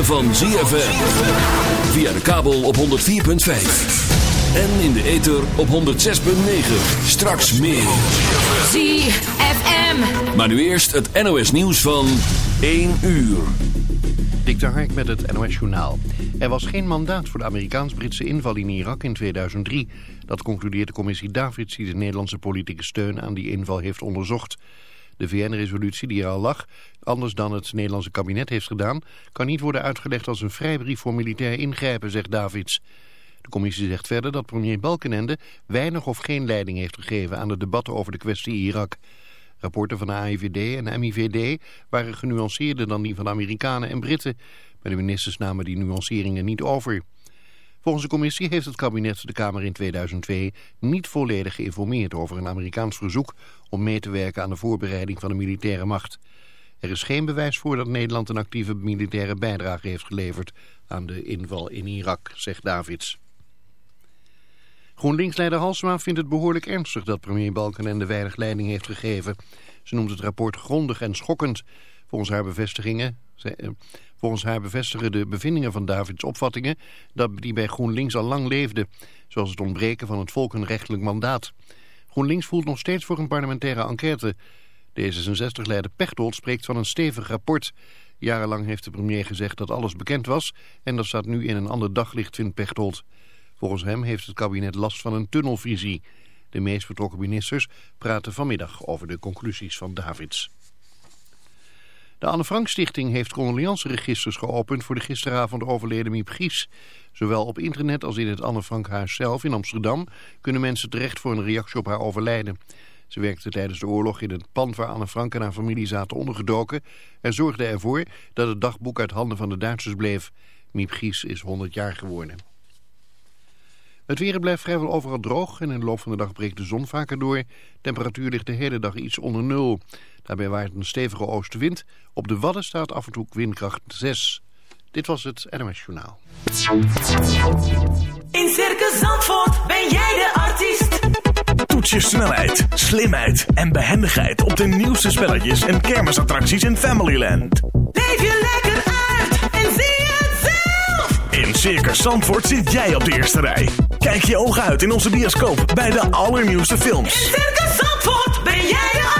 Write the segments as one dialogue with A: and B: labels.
A: Ritme van ZFM. Via de kabel op 104.5. En in de ether op 106.9. Straks meer.
B: ZFM.
A: Maar nu eerst het NOS nieuws van 1 uur.
C: Dik de Hark met het NOS Journaal. Er was geen mandaat voor de Amerikaans-Britse inval in Irak in 2003. Dat concludeert de commissie Davids die de Nederlandse politieke steun aan die inval heeft onderzocht. De VN-resolutie die er al lag, anders dan het Nederlandse kabinet heeft gedaan... kan niet worden uitgelegd als een vrijbrief voor militair ingrijpen, zegt Davids. De commissie zegt verder dat premier Balkenende weinig of geen leiding heeft gegeven aan de debatten over de kwestie Irak. Rapporten van de AIVD en MIVD waren genuanceerder dan die van de Amerikanen en Britten. Maar de ministers namen die nuanceringen niet over. Volgens de commissie heeft het kabinet de Kamer in 2002 niet volledig geïnformeerd over een Amerikaans verzoek om mee te werken aan de voorbereiding van de militaire macht. Er is geen bewijs voor dat Nederland een actieve militaire bijdrage heeft geleverd aan de inval in Irak, zegt Davids. GroenLinks-leider Halsma vindt het behoorlijk ernstig dat premier Balkenende weinig leiding heeft gegeven. Ze noemt het rapport grondig en schokkend. Volgens haar bevestigingen... Volgens haar bevestigen de bevindingen van Davids opvattingen dat die bij GroenLinks al lang leefden, zoals het ontbreken van het volkenrechtelijk mandaat. GroenLinks voelt nog steeds voor een parlementaire enquête. D66-leider Pechtold spreekt van een stevig rapport. Jarenlang heeft de premier gezegd dat alles bekend was en dat staat nu in een ander daglicht, vindt Pechtold. Volgens hem heeft het kabinet last van een tunnelvisie. De meest betrokken ministers praten vanmiddag over de conclusies van Davids. De Anne Frank Stichting heeft condoleanceregisters geopend voor de gisteravond overleden Miep Gies. Zowel op internet als in het Anne Frank Huis zelf in Amsterdam kunnen mensen terecht voor een reactie op haar overlijden. Ze werkte tijdens de oorlog in het pand waar Anne Frank en haar familie zaten ondergedoken en zorgde ervoor dat het dagboek uit handen van de Duitsers bleef. Miep Gies is 100 jaar geworden. Het weer blijft vrijwel overal droog en in de loop van de dag breekt de zon vaker door. Temperatuur ligt de hele dag iets onder nul. Daarbij waait een stevige oostenwind. Op de Wadden staat af en toe windkracht 6. Dit was het NMS Journaal.
D: In Circus Zandvoort ben jij de artiest.
E: Toets je snelheid, slimheid en behendigheid op de nieuwste spelletjes en kermisattracties in Familyland.
D: Leef je lekker uit en zie het zelf.
E: In Circus Zandvoort zit jij op de eerste rij. Kijk je ogen uit in onze bioscoop bij de allernieuwste films.
D: Circus Zandvoort ben jij de artiest.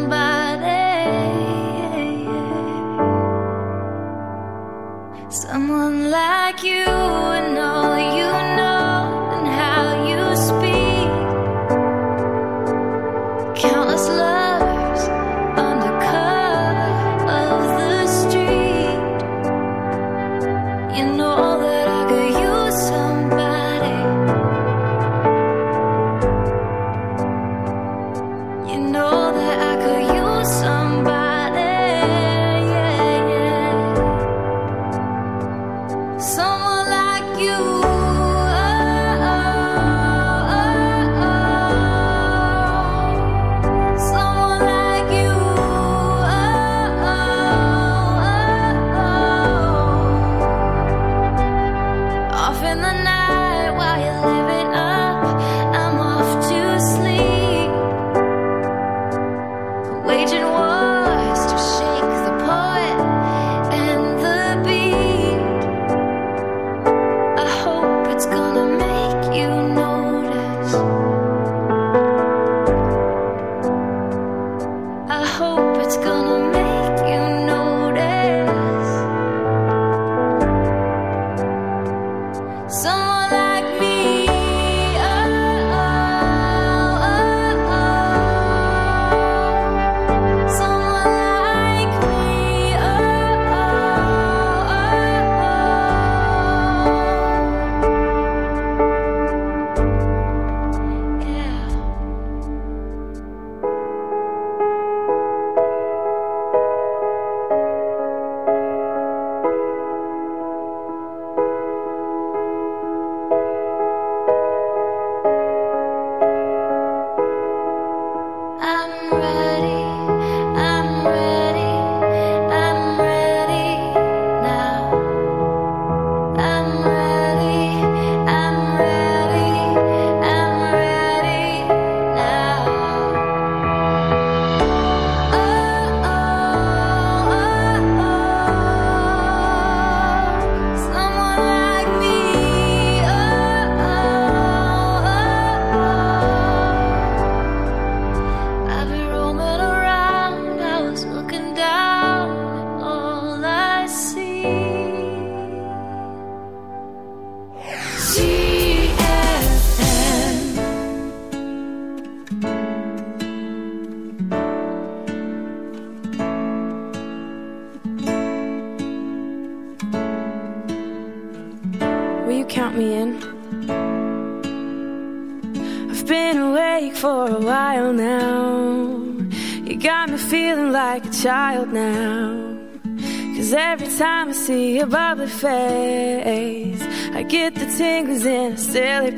F: Someone like
G: me.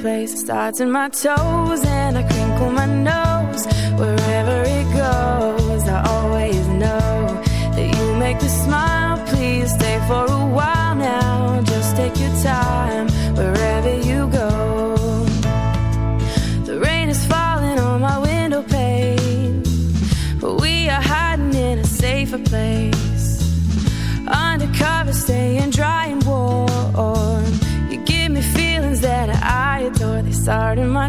G: place starts in my toes and I crinkle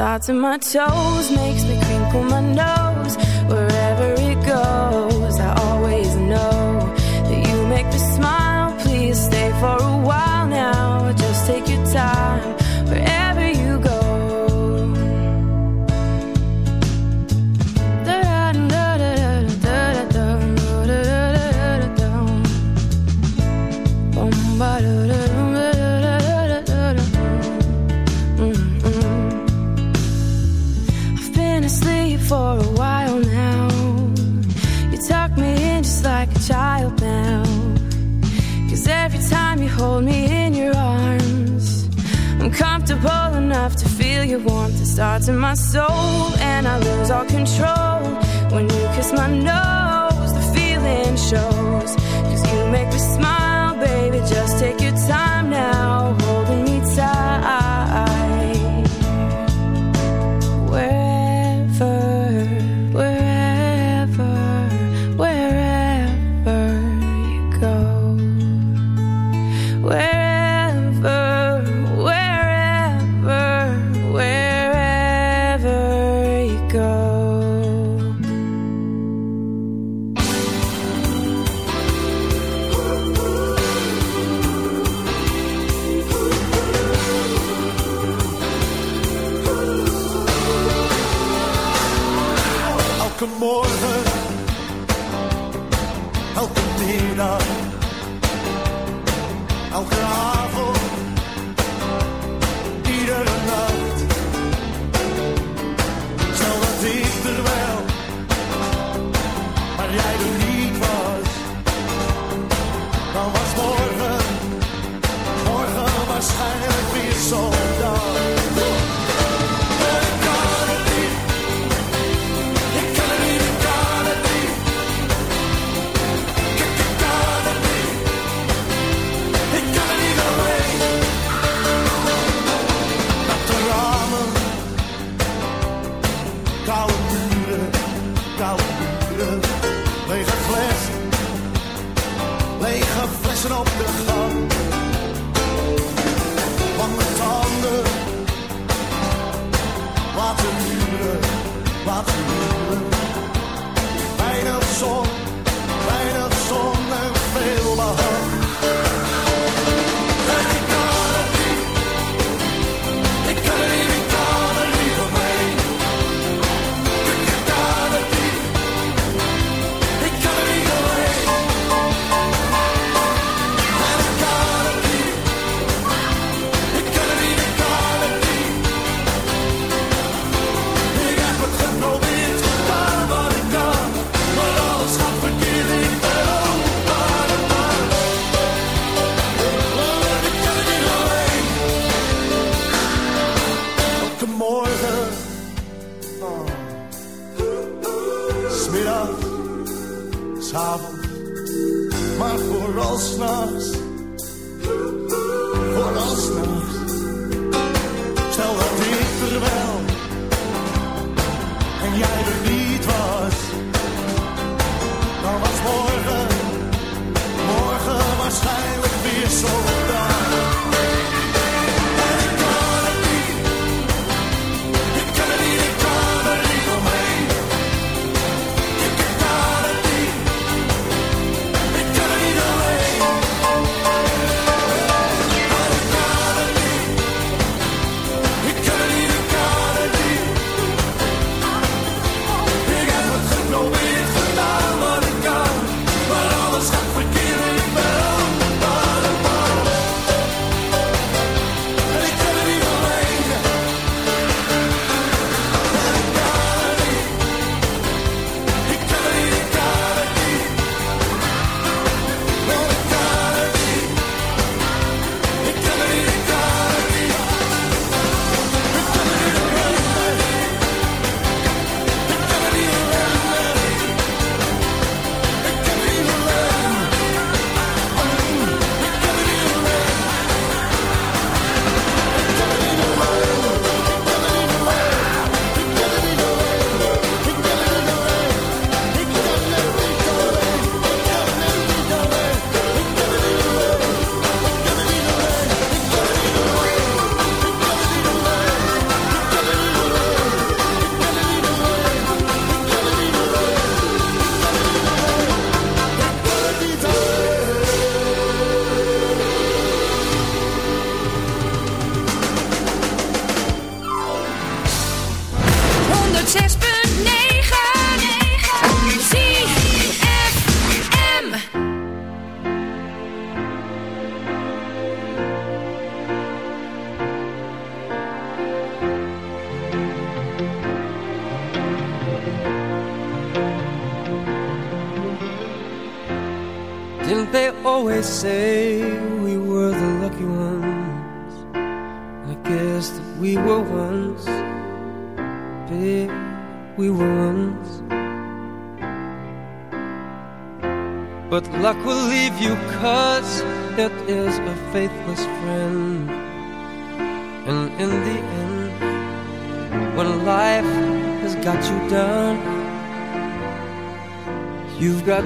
G: Starts in my toes, makes me crinkle my nose. starts in my soul and I lose all control. When you kiss my nose, the feeling shows.